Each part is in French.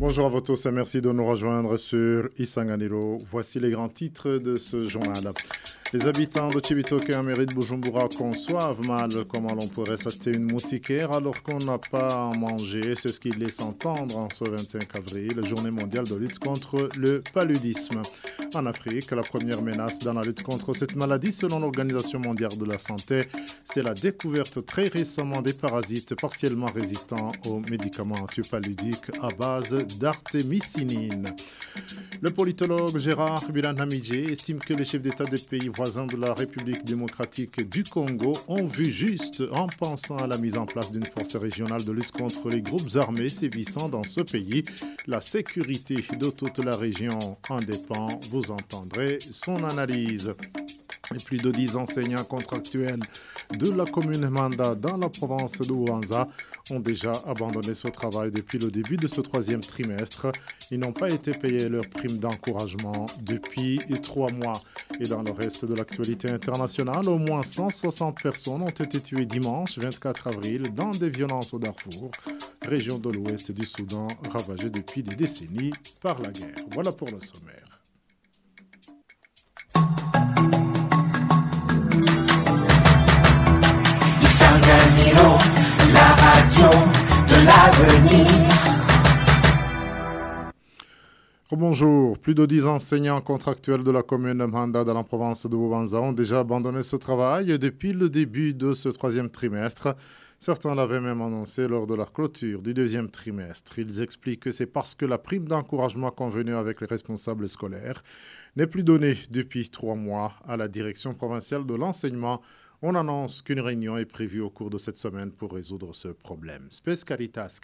Bonjour à vous tous et merci de nous rejoindre sur Isanganiro. Voici les grands titres de ce journal. Les habitants de Chibitoke mairie de Bujumbura conçoivent mal comment l'on pourrait s'acheter une moustiquaire alors qu'on n'a pas à manger. C'est ce qu'ils laisse entendre en ce 25 avril, journée mondiale de lutte contre le paludisme. En Afrique, la première menace dans la lutte contre cette maladie, selon l'Organisation mondiale de la santé, c'est la découverte très récemment des parasites partiellement résistants aux médicaments antipaludiques à base d'artémisinine. Le politologue Gérard Bilanhamidje estime que les chefs d'État des pays voisins de la République démocratique du Congo ont vu juste en pensant à la mise en place d'une force régionale de lutte contre les groupes armés sévissant dans ce pays. La sécurité de toute la région en dépend. Vous entendrez son analyse. Et plus de 10 enseignants contractuels de la commune Manda dans la province de Ouanza ont déjà abandonné ce travail depuis le début de ce troisième trimestre. Ils n'ont pas été payés leur prime d'encouragement depuis trois mois. Et dans le reste de l'actualité internationale, au moins 160 personnes ont été tuées dimanche 24 avril dans des violences au Darfour, région de l'ouest du Soudan ravagée depuis des décennies par la guerre. Voilà pour le sommaire. Bonjour. Plus de 10 enseignants contractuels de la commune de Manda dans la province de Boubanza ont déjà abandonné ce travail depuis le début de ce troisième trimestre. Certains l'avaient même annoncé lors de la clôture du deuxième trimestre. Ils expliquent que c'est parce que la prime d'encouragement convenue avec les responsables scolaires n'est plus donnée depuis trois mois à la direction provinciale de l'enseignement on annonce qu'une réunion est prévue au cours de cette semaine pour résoudre ce problème. Spes Caritas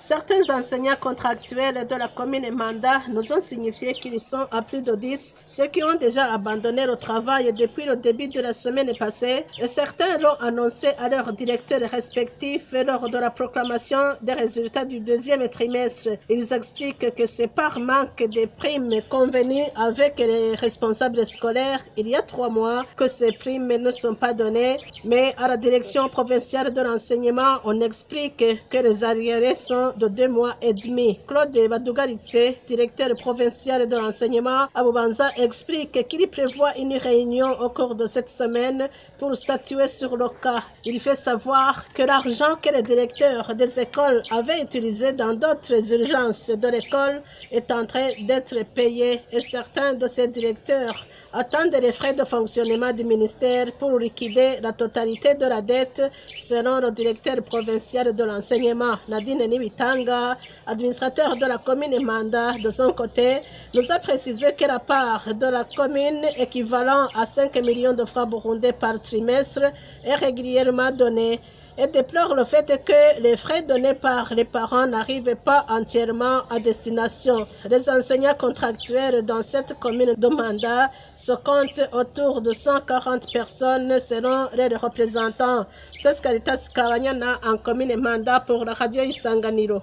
Certains enseignants contractuels de la commune Manda nous ont signifié qu'ils sont à plus de 10, ceux qui ont déjà abandonné le travail depuis le début de la semaine passée, et certains l'ont annoncé à leurs directeurs respectifs lors de la proclamation des résultats du deuxième trimestre. Ils expliquent que c'est par manque de primes convenues avec les responsables scolaires il y a trois mois que ces primes ne sont pas données, mais à la direction provinciale de l'enseignement, on explique que les arriérés sont de deux mois et demi. Claude Badougaritse, directeur provincial de l'enseignement à Boubanza, explique qu'il prévoit une réunion au cours de cette semaine pour statuer sur le cas. Il fait savoir que l'argent que les directeurs des écoles avaient utilisé dans d'autres urgences de l'école est en train d'être payé et certains de ces directeurs attendent les frais de fonctionnement du ministère pour liquider la totalité de la dette selon le directeur provincial de l'enseignement, Nadine Niwit Tanga, administrateur de la commune Manda, de son côté, nous a précisé que la part de la commune équivalent à 5 millions de francs burundais par trimestre est régulièrement donnée et déplore le fait que les frais donnés par les parents n'arrivent pas entièrement à destination. Les enseignants contractuels dans cette commune de Manda se comptent autour de 140 personnes selon les représentants. Spescalitas Kawanyana en commune Manda pour la radio Isanganiro.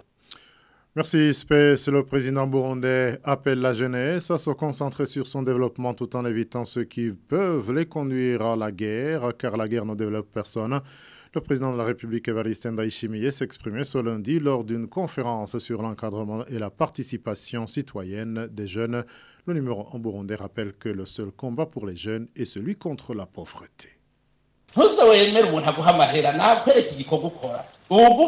Merci, Space. Le président burundais appelle la jeunesse à se concentrer sur son développement tout en évitant ceux qui peuvent les conduire à la guerre, car la guerre ne développe personne. Le président de la République, Evariste Ndayishimiye, s'exprimait ce lundi lors d'une conférence sur l'encadrement et la participation citoyenne des jeunes. Le numéro en burundais rappelle que le seul combat pour les jeunes est celui contre la pauvreté.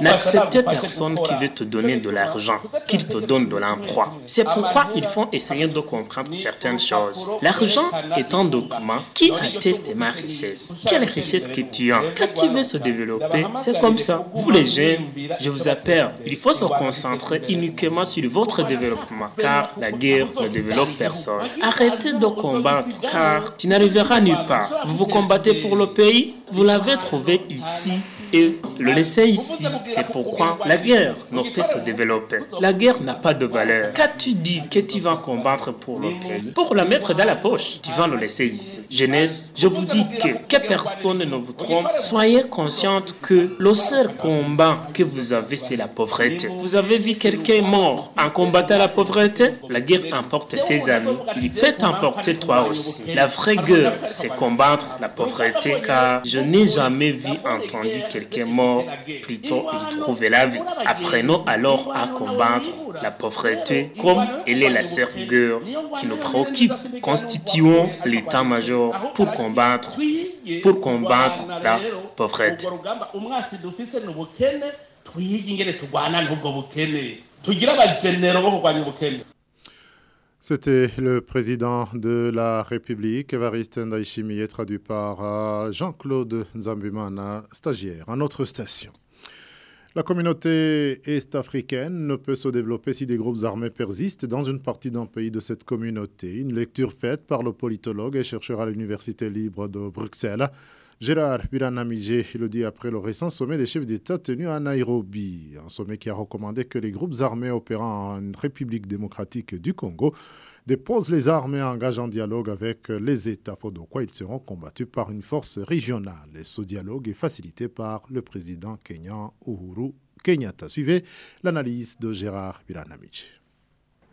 N'acceptez personne qui veut te donner de l'argent, qu'il te donne de l'emploi. C'est pourquoi il faut essayer de comprendre certaines choses. L'argent est un document qui atteste ma richesse? Quelle richesse que tu as? Quand tu veux se développer, c'est comme ça. Vous les jeunes, je vous appelle, il faut se concentrer uniquement sur votre développement, car la guerre ne développe personne. Arrêtez de combattre, car tu n'arriveras nulle part. Vous vous combattez pour le pays, vous l'avez trouvé ici et le laisser ici. C'est pourquoi la guerre ne peut te développer. La guerre n'a pas de valeur. Quand tu dis que tu vas combattre pour le pays, pour la mettre dans la poche, tu vas le laisser ici. Jeunesse, je vous dis que, que personne ne vous trompe. Soyez consciente que le seul combat que vous avez, c'est la pauvreté. Vous avez vu quelqu'un mort en combattant la pauvreté? La guerre emporte tes amis. Il peut t'emporter toi aussi. La vraie guerre, c'est combattre la pauvreté car je n'ai jamais vu entendu que quelqu'un mort, plutôt il trouve la vie. Apprenons alors à combattre la pauvreté comme elle est la sœur qui nous préoccupe. Constituons l'état-major pour combattre, pour combattre la pauvreté. C'était le président de la République, Evariste Ndaishimiye, traduit par euh, Jean-Claude Nzambimana, stagiaire à notre station. La communauté est-africaine ne peut se développer si des groupes armés persistent dans une partie d'un pays de cette communauté. Une lecture faite par le politologue et chercheur à l'Université libre de Bruxelles. Gérard Biranamije le dit après le récent sommet des chefs d'État tenu à Nairobi, un sommet qui a recommandé que les groupes armés opérant en République démocratique du Congo déposent les armes et engagent un dialogue avec les États, faute de quoi ils seront combattus par une force régionale. Et ce dialogue est facilité par le président kenyan Uhuru Kenyatta. Suivez l'analyse de Gérard Bilanamich.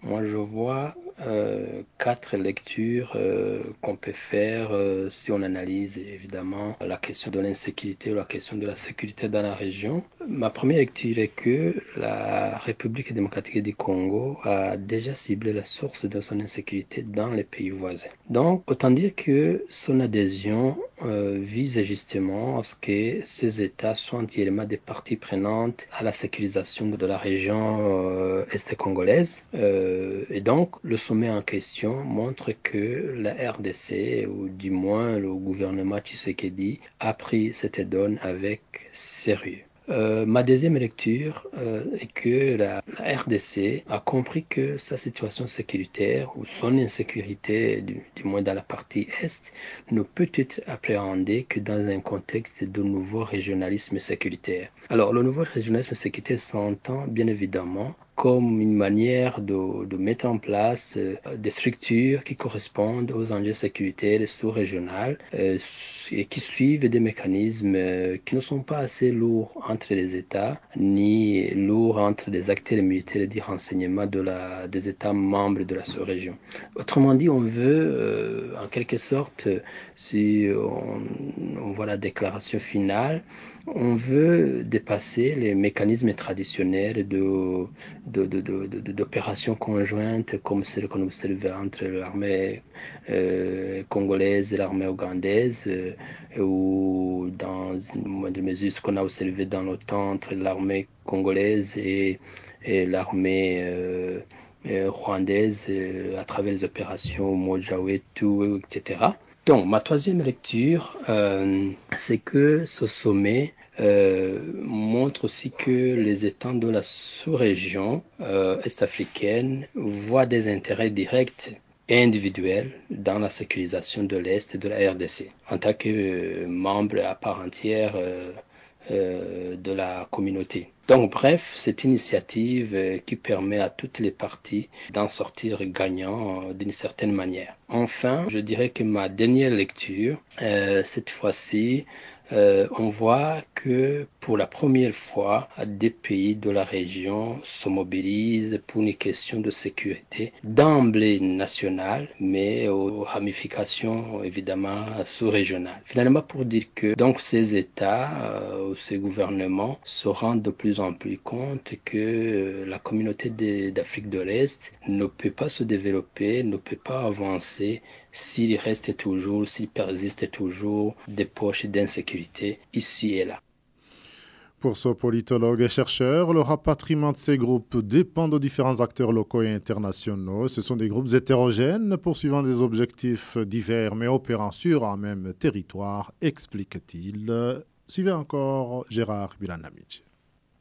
Moi, je vois euh, quatre lectures euh, qu'on peut faire euh, si on analyse évidemment la question de l'insécurité ou la question de la sécurité dans la région. Ma première lecture est que la République démocratique du Congo a déjà ciblé la source de son insécurité dans les pays voisins. Donc, autant dire que son adhésion vise justement à ce que ces États soient entièrement des parties prenantes à la sécurisation de la région est-congolaise. Et donc, le sommet en question montre que la RDC, ou du moins le gouvernement Tshisekedi, a pris cette donne avec sérieux. Euh, ma deuxième lecture euh, est que la, RDC a compris que sa situation sécuritaire ou son insécurité, du, moins dans la partie Est, ne peut être appréhendée que dans un contexte de nouveau régionalisme sécuritaire. Alors, le nouveau régionalisme sécuritaire s'entend bien évidemment comme une manière de, mettre en place euh, des structures qui correspondent aux enjeux sécuritaires sous-régionaux euh, et qui suivent des mécanismes euh, qui ne sont pas assez lourds entre les États, ni lourds entre les acteurs militaires du renseignement de la, des États membres de la sous-région. Autrement dit, on veut, en quelque sorte, si on, on voit la déclaration finale, on veut dépasser les mécanismes traditionnels de, d'opérations conjointes comme celles qu'on observe entre l'armée euh, congolaise et l'armée ougandaise euh, ou dans une mesure ce qu'on a observé dans l'OTAN entre l'armée congolaise et, l'armée euh, rwandaise à travers les opérations Mojawetu, etc. Donc, ma troisième lecture, euh, c'est que ce sommet euh, montre aussi que les États de la sous-région euh, est-africaine voient des intérêts directs et individuels dans la sécurisation de l'Est et de la RDC. En tant que membre à part entière euh, de la communauté. Donc bref, cette initiative euh, qui permet à toutes les parties d'en sortir gagnant euh, d'une certaine manière. Enfin, je dirais que ma dernière lecture, cette fois-ci, euh, on voit que pour la première fois, des pays de la région se mobilisent pour une question de sécurité d'emblée nationale, mais aux ramifications évidemment sous-régionales. Finalement, pour dire que donc ces États, euh, ces gouvernements se rendent de plus en plus compte que euh, la communauté d'Afrique de l'Est ne peut pas se développer, ne peut pas avancer s'il reste toujours, s'il persiste toujours des poches d'insécurité ici et là. Pour ce politologue et chercheur, le rapatriement de ces groupes dépend de différents acteurs locaux et internationaux. Ce sont des groupes hétérogènes poursuivant des objectifs divers mais opérant sur un même territoire, explique-t-il. Suivez encore Gérard Bilanamidji.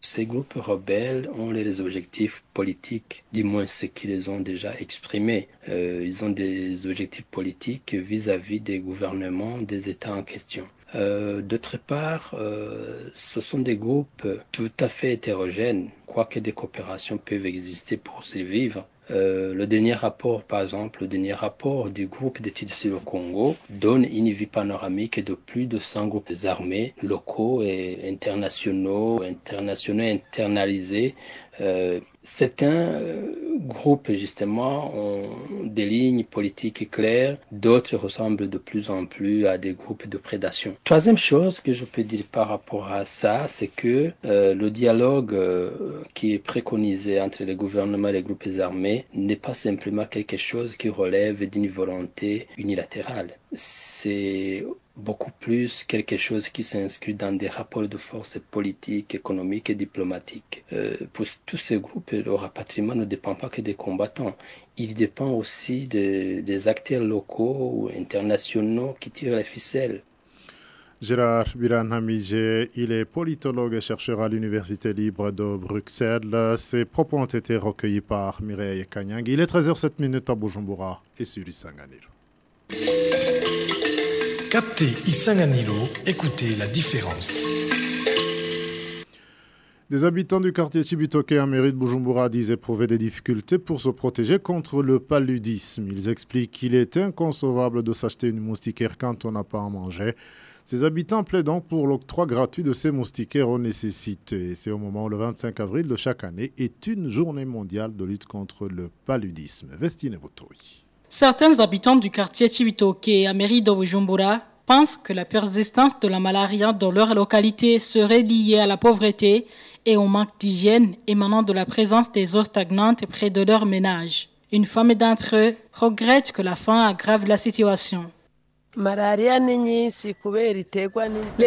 Ces groupes rebelles ont les objectifs politiques, du moins ce qu'ils ont déjà exprimés. Euh, ils ont des objectifs politiques vis-à-vis des gouvernements des États en question. Euh, D'autre part, euh, ce sont des groupes tout à fait hétérogènes, quoique des coopérations peuvent exister pour survivre. Euh, le dernier rapport, par exemple, le dernier rapport du groupe d'études sur le Congo donne une vie panoramique de plus de 100 groupes armés locaux et internationaux, internationaux internalisés euh, Certains euh, groupes, justement, ont des lignes politiques claires, d'autres ressemblent de plus en plus à des groupes de prédation. Troisième chose que je peux dire par rapport à ça, c'est que euh, le dialogue euh, qui est préconisé entre les gouvernements et les groupes armés n'est pas simplement quelque chose qui relève d'une volonté unilatérale. C'est beaucoup plus quelque chose qui s'inscrit dans des rapports de force politiques, économiques et diplomatiques. Euh, pour tous ces groupes, le rapatriement ne dépend pas que des combattants. Il dépend aussi de, des acteurs locaux ou internationaux qui tirent les ficelles. Gérard Biranhamije, il est politologue et chercheur à l'Université libre de Bruxelles. Ses propos ont été recueillis par Mireille Kanyang. Il est 13h07 à Bujumbura et sur Isanganiro. Captez Isanganilo, écoutez la différence. Des habitants du quartier Chibitoke en mairie de Bujumbura disent éprouver des difficultés pour se protéger contre le paludisme. Ils expliquent qu'il est inconcevable de s'acheter une moustiquaire quand on n'a pas à manger. Ces habitants plaident donc pour l'octroi gratuit de ces moustiquaires aux nécessités. C'est au moment où le 25 avril de chaque année est une journée mondiale de lutte contre le paludisme. Vestine Botori. Certains habitants du quartier Chibitoke à mairie de pensent que la persistance de la malaria dans leur localité serait liée à la pauvreté et au manque d'hygiène émanant de la présence des eaux stagnantes près de leur ménage. Une femme d'entre eux regrette que la faim aggrave la situation. Les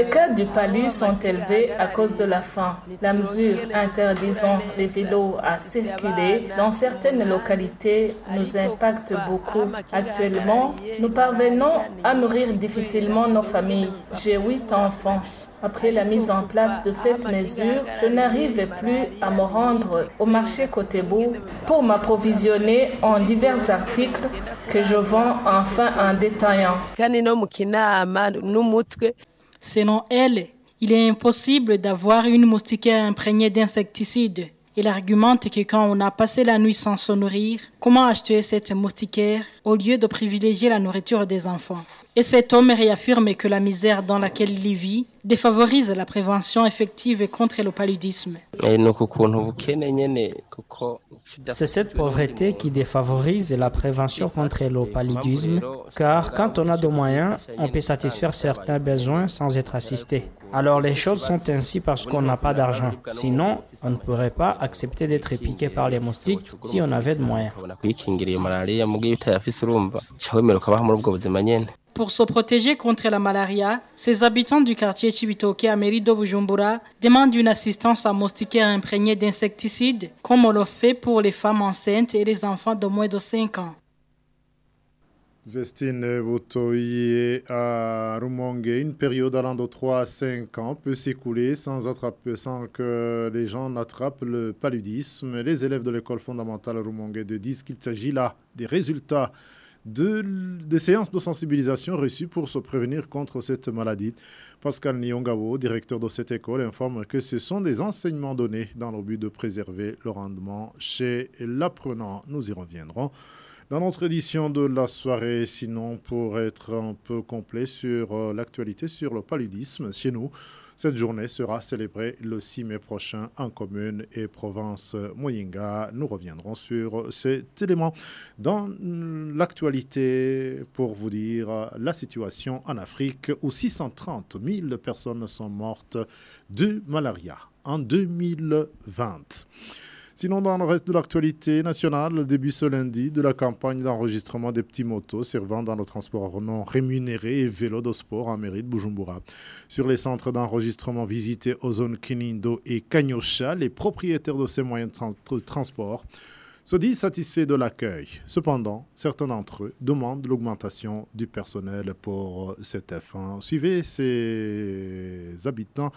cas du palud sont élevés à cause de la faim. La mesure interdisant les vélos à circuler dans certaines localités nous impacte beaucoup. Actuellement, nous parvenons à nourrir difficilement nos familles. J'ai huit enfants. Après la mise en place de cette mesure, je n'arrive plus à me rendre au marché Cotebu pour m'approvisionner en divers articles que je vends enfin en détaillant. Selon elle, il est impossible d'avoir une moustiquaire imprégnée d'insecticides. Il argumente que quand on a passé la nuit sans se nourrir, comment acheter cette moustiquaire au lieu de privilégier la nourriture des enfants? Et cet homme réaffirme que la misère dans laquelle il vit défavorise la prévention effective contre le paludisme. C'est cette pauvreté qui défavorise la prévention contre le paludisme, car quand on a de moyens, on peut satisfaire certains besoins sans être assisté. Alors les choses sont ainsi parce qu'on n'a pas d'argent. Sinon, on ne pourrait pas accepter d'être piqué par les moustiques si on avait de moyens. Pour se protéger contre la malaria, ces habitants du quartier Chibitoke à Merido Bujumbura demandent une assistance à moustiquaire imprégnée d'insecticides, comme on le fait pour les femmes enceintes et les enfants de moins de 5 ans. Vestine Botoye à Rumongue, une période allant de 3 à 5 ans peut s'écouler sans, sans que les gens n'attrapent le paludisme. Les élèves de l'école fondamentale Rumongue disent qu'il s'agit là des résultats de, des séances de sensibilisation reçues pour se prévenir contre cette maladie. Pascal Nyongabo, directeur de cette école, informe que ce sont des enseignements donnés dans le but de préserver le rendement chez l'apprenant. Nous y reviendrons dans notre édition de la soirée. Sinon, pour être un peu complet sur euh, l'actualité sur le paludisme chez nous, cette journée sera célébrée le 6 mai prochain en commune et province Moyinga. Nous reviendrons sur cet élément dans l'actualité pour vous dire la situation en Afrique où 630 000 personnes sont mortes de malaria en 2020. Sinon, dans le reste de l'actualité nationale, le début ce lundi de la campagne d'enregistrement des petits motos servant dans le transport non rémunéré et vélo de sport en mairie de Bujumbura. Sur les centres d'enregistrement visités aux zones Kinindo et Kanyosha, les propriétaires de ces moyens de transport se disent satisfaits de l'accueil. Cependant, certains d'entre eux demandent l'augmentation du personnel pour cet F1. Suivez ces habitants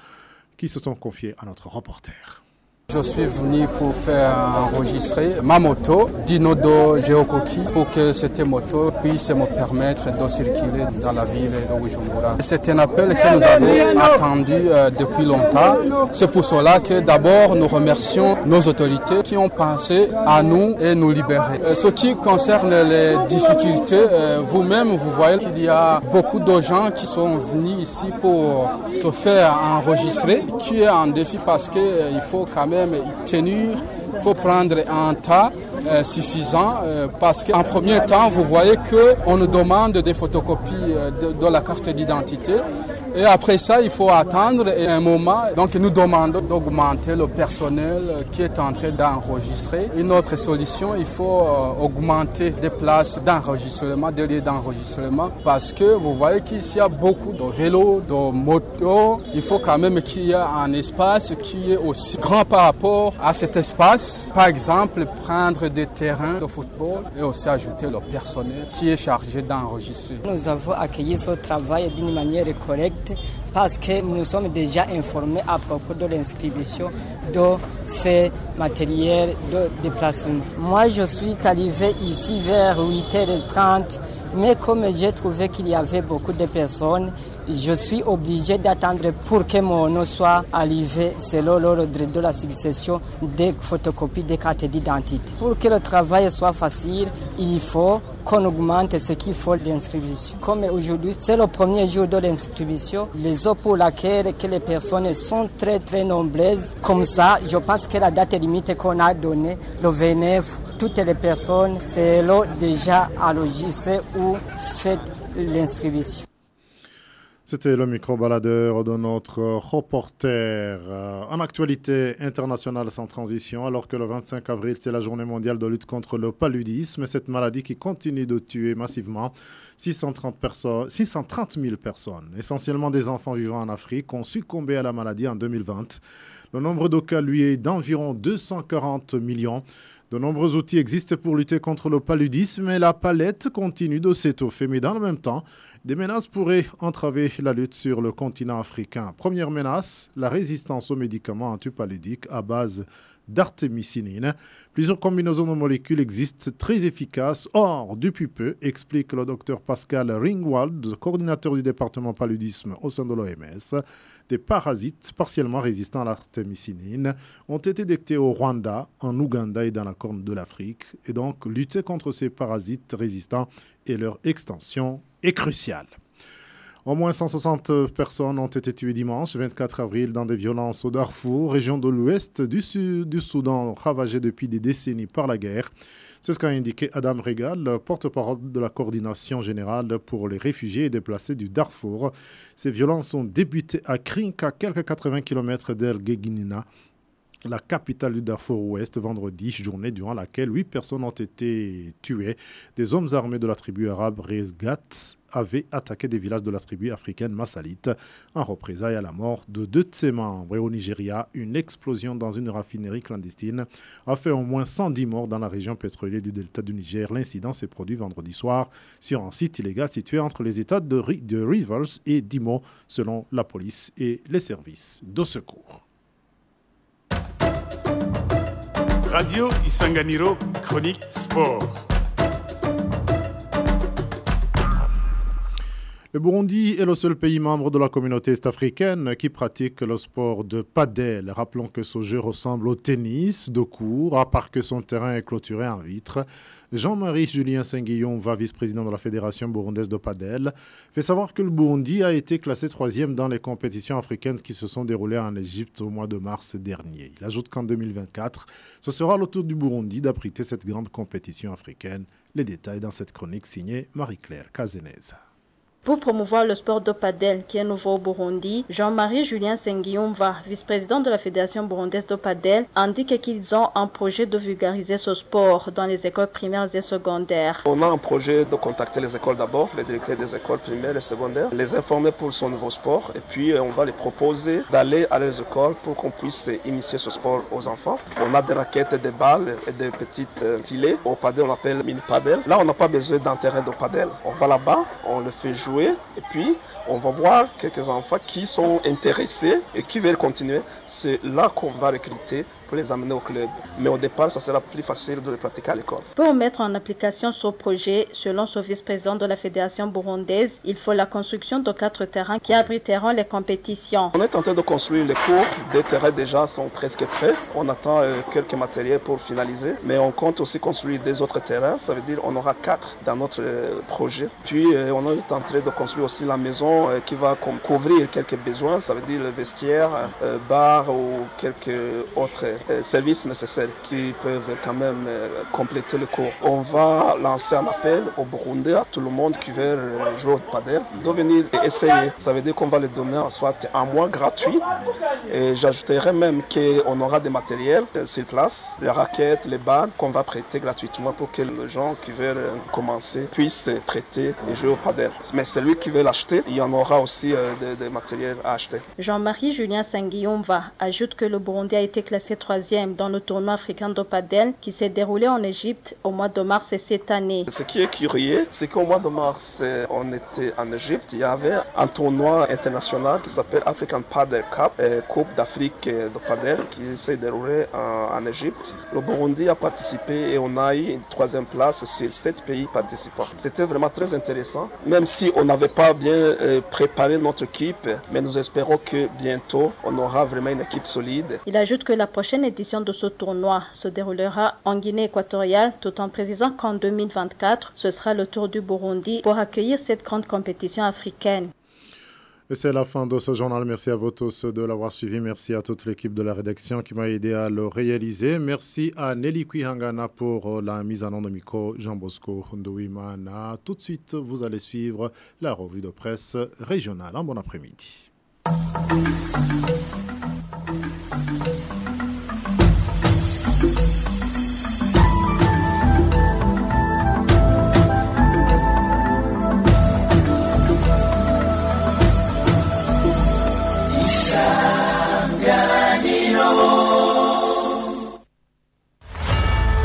qui se sont confiés à notre reporter. Je suis venu pour faire enregistrer ma moto Dinodo Geokoki pour que cette moto puisse me permettre de circuler dans la ville de. C'est un appel que nous avons attendu euh, depuis longtemps. C'est pour cela que d'abord nous remercions nos autorités qui ont pensé à nous et nous libérer. Euh, ce qui concerne les difficultés, euh, vous-même vous voyez qu'il y a beaucoup de gens qui sont venus ici pour se faire enregistrer, qui est un défi parce qu'il faut quand même tenir il faut prendre un temps euh, suffisant euh, parce qu'en premier temps, vous voyez qu'on nous demande des photocopies euh, de, la carte d'identité. Et après ça, il faut attendre un moment. Donc, nous demandons d'augmenter le personnel qui est en train d'enregistrer. Une autre solution, il faut augmenter des places d'enregistrement, des lieux d'enregistrement, parce que vous voyez qu'ici, il y a beaucoup de vélos, de motos. Il faut quand même qu'il y ait un espace qui est aussi grand par rapport à cet espace. Par exemple, prendre des terrains de football et aussi ajouter le personnel qui est chargé d'enregistrer. Nous avons accueilli ce travail d'une manière correcte parce que nous sommes déjà informés à propos de l'inscription de ces matériels de déplacement. Moi, je suis arrivé ici vers 8h30, mais comme j'ai trouvé qu'il y avait beaucoup de personnes, je suis obligé d'attendre pour que mon nom soit arrivé selon l'ordre de la succession des photocopies des cartes d'identité. Pour que le travail soit facile, il faut qu'on augmente ce qu'il faut d'inscription. Comme aujourd'hui, c'est le premier jour de l'inscription, les eaux pour laquelle que les personnes sont très très nombreuses. Comme ça, je pense que la date limite qu'on a donnée, le 29, toutes les personnes seront déjà enregistrées ou faites l'inscription. C'était le micro-baladeur de notre reporter euh, en actualité internationale sans transition, alors que le 25 avril, c'est la journée mondiale de lutte contre le paludisme, cette maladie qui continue de tuer massivement 630, personnes, 630 000 personnes, essentiellement des enfants vivant en Afrique, ont succombé à la maladie en 2020. Le nombre de cas, lui, est d'environ 240 millions. De nombreux outils existent pour lutter contre le paludisme et la palette continue de s'étoffer. Mais dans le même temps, des menaces pourraient entraver la lutte sur le continent africain. Première menace, la résistance aux médicaments antipaludiques à base d'artémisinine. Plusieurs combinaisons de molécules existent très efficaces. Or, depuis peu, explique le docteur Pascal Ringwald, coordinateur du département paludisme au sein de l'OMS, des parasites partiellement résistants à l'artémisinine ont été détectés au Rwanda, en Ouganda et dans la Corne de l'Afrique. Et donc, lutter contre ces parasites résistants et leur extension est crucial. Au moins 160 personnes ont été tuées dimanche 24 avril dans des violences au Darfour, région de l'ouest du, du Soudan ravagée depuis des décennies par la guerre. C'est ce qu'a indiqué Adam Regal, porte-parole de la coordination générale pour les réfugiés et déplacés du Darfour. Ces violences ont débuté à Krinka, quelques 80 km d'El Geginina, la capitale du Darfour Ouest vendredi, journée durant laquelle huit personnes ont été tuées. Des hommes armés de la tribu arabe Rezgat avaient attaqué des villages de la tribu africaine Massalite en représailles à la mort de deux de ses membres. Et au Nigeria, une explosion dans une raffinerie clandestine a fait au moins 110 morts dans la région pétrolière du delta du Niger. L'incident s'est produit vendredi soir sur un site illégal situé entre les États de, Rivers et d'Imo, selon la police et les services de secours. radiyo isanganiro chronique siporo Le Burundi est le seul pays membre de la communauté est-africaine qui pratique le sport de padel. Rappelons que ce jeu ressemble au tennis de cours, à part que son terrain est clôturé en vitre. Jean-Marie Julien Saint-Guillaume, vice-président de la Fédération burundaise de padel, fait savoir que le Burundi a été classé troisième dans les compétitions africaines qui se sont déroulées en Égypte au mois de mars dernier. Il ajoute qu'en 2024, ce sera le tour du Burundi d'abriter cette grande compétition africaine. Les détails dans cette chronique signée Marie-Claire Cazeneza. Pour promouvoir le sport de padel qui est nouveau au Burundi, Jean-Marie Julien Senguiumva, vice-président de la Fédération burundaise de padel, indique qu'ils ont un projet de vulgariser ce sport dans les écoles primaires et secondaires. On a un projet de contacter les écoles d'abord, les directeurs des écoles primaires et secondaires, les informer pour son nouveau sport et puis euh, on va les proposer d'aller à leurs écoles pour qu'on puisse initier ce sport aux enfants. On a des raquettes, des balles et des petites euh, filets. Au padel, on appelle mini padel. Là, on n'a pas besoin d'un terrain de padel. On va là-bas, on le fait jouer with. Et puis on va voir quelques enfants qui sont intéressés et qui veulent continuer. C'est là qu'on va recruter pour les amener au club. Mais au départ, ça sera plus facile de le pratiquer à l'école. Pour mettre en application ce projet, selon ce vice-président de la Fédération burundaise, il faut la construction de quatre terrains qui abriteront les compétitions. On est en train de construire les cours. Des terrains déjà sont presque prêts. On attend euh, quelques matériels pour finaliser. Mais on compte aussi construire des autres terrains. Ça veut dire qu'on aura quatre dans notre euh, projet. Puis euh, on est en train de construire aussi la maison qui va couvrir quelques besoins, ça veut dire le vestiaire, bar ou quelques autres services nécessaires qui peuvent quand même compléter le cours. On va lancer un appel au Burundi à tout le monde qui veut jouer au padel de venir essayer. Ça veut dire qu'on va le donner soit un mois gratuit et j'ajouterai même qu'on aura des matériels sur place, les raquettes, les balles qu'on va prêter gratuitement pour que les gens qui veulent commencer puissent prêter et jouer au padel. Mais celui qui veut l'acheter, il y en aura aussi des, matériels à acheter. Jean-Marie Julien va ajoute que le Burundi a été classé troisième dans le tournoi africain de padel qui s'est déroulé en Égypte au mois de mars cette année. Ce qui est curieux, c'est qu'au mois de mars, on était en Égypte, il y avait un tournoi international qui s'appelle African Padel Cup, Coupe d'Afrique de padel qui s'est déroulé en, Égypte. Le Burundi a participé et on a eu une troisième place sur sept pays participants. C'était vraiment très intéressant, même si on n'avait pas bien euh, préparé notre équipe, mais nous espérons que bientôt on aura vraiment une équipe solide. Il ajoute que la prochaine édition de ce tournoi se déroulera en Guinée équatoriale, tout en précisant qu'en 2024, ce sera le tour du Burundi pour accueillir cette grande compétition africaine. Et c'est la fin de ce journal. Merci à vous tous de l'avoir suivi. Merci à toute l'équipe de la rédaction qui m'a aidé à le réaliser. Merci à Nelly Kuihangana pour la mise en nom de micro, Jean Bosco Ndouimana. Tout de suite, vous allez suivre la revue de presse régionale. Un bon après-midi.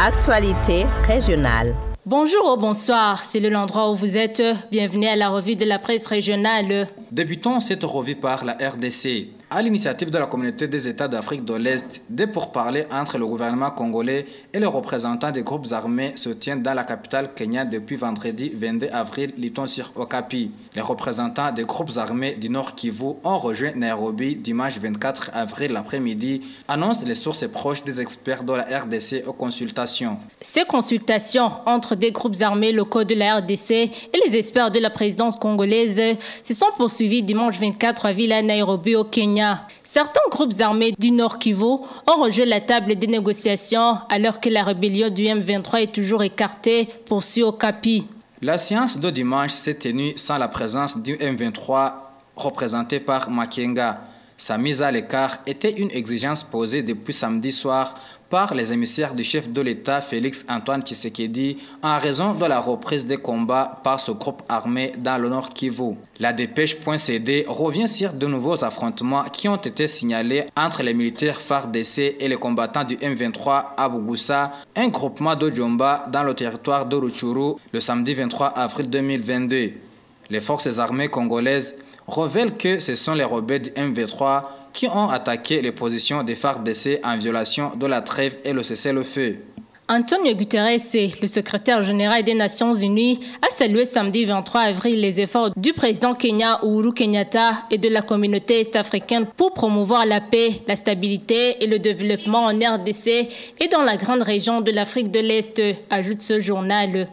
Actualité régionale. Bonjour ou bonsoir, c'est l'endroit où vous êtes. Bienvenue à la revue de la presse régionale. Débutons cette revue par la RDC à l'initiative de la communauté des États d'Afrique de l'Est, des pourparlers entre le gouvernement congolais et les représentants des groupes armés se tiennent dans la capitale Kenya depuis vendredi 22 avril, lit-on sur Okapi. Les représentants des groupes armés du Nord Kivu ont rejoint Nairobi dimanche 24 avril l'après-midi, annoncent les sources proches des experts de la RDC aux consultations. Ces consultations entre des groupes armés locaux de la RDC et les experts de la présidence congolaise se sont poursuivies dimanche 24 avril à Nairobi au Kenya. Certains groupes armés du Nord Kivu ont rejoint la table des négociations alors que la rébellion du M23 est toujours écartée, poursuit Okapi. La séance de dimanche s'est tenue sans la présence du M23 représenté par Makenga. Sa mise à l'écart était une exigence posée depuis samedi soir par les émissaires du chef de l'État Félix Antoine Tshisekedi en raison de la reprise des combats par ce groupe armé dans le nord Kivu. La dépêche.cd revient sur de nouveaux affrontements qui ont été signalés entre les militaires FARDC et les combattants du M23 à Bougussa, un groupement de dans le territoire de Ruchuru le samedi 23 avril 2022. Les forces armées congolaises révèlent que ce sont les rebelles du M23 qui ont attaqué les positions des FARDC en violation de la trêve et le cessez-le-feu. Antonio Guterres, le secrétaire général des Nations Unies, a salué samedi 23 avril les efforts du président Kenya Uhuru Kenyatta et de la communauté est-africaine pour promouvoir la paix, la stabilité et le développement en RDC et dans la grande région de l'Afrique de l'Est, ajoute ce journal.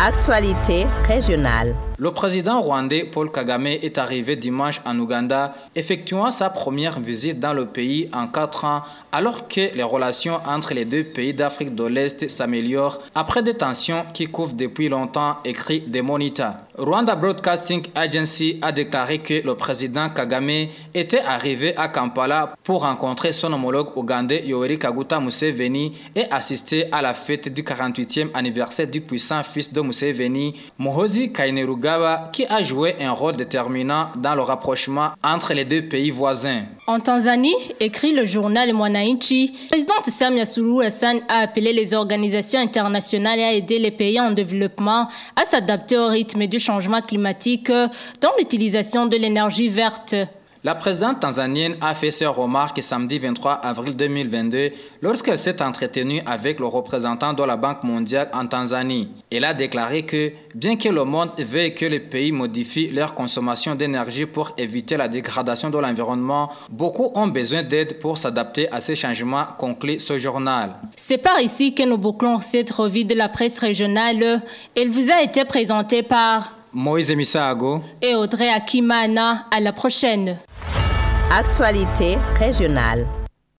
Actualité régionale. Le président rwandais Paul Kagame est arrivé dimanche en Ouganda, effectuant sa première visite dans le pays en quatre ans, alors que les relations entre les deux pays d'Afrique de l'Est s'améliorent après des tensions qui couvrent depuis longtemps, écrit des Monita. Rwanda Broadcasting Agency a déclaré que le président Kagame était arrivé à Kampala pour rencontrer son homologue ougandais Yoweri Kaguta Museveni et assister à la fête du 48e anniversaire du puissant fils de Museveni, Mohozi Kaineruga qui a joué un rôle déterminant dans le rapprochement entre les deux pays voisins. En Tanzanie, écrit le journal Mwananchi, le président Samia Suluhu Hassan a appelé les organisations internationales à aider les pays en développement à s'adapter au rythme du changement climatique dans l'utilisation de l'énergie verte. La présidente tanzanienne a fait ses remarques samedi 23 avril 2022 lorsqu'elle s'est entretenue avec le représentant de la Banque mondiale en Tanzanie. Elle a déclaré que bien que le monde veuille que les pays modifient leur consommation d'énergie pour éviter la dégradation de l'environnement, beaucoup ont besoin d'aide pour s'adapter à ces changements, conclut ce journal. C'est par ici que nous bouclons cette revue de la presse régionale. Elle vous a été présentée par Moïse Misago et Audrey Akimana. À la prochaine. Actualité régionale.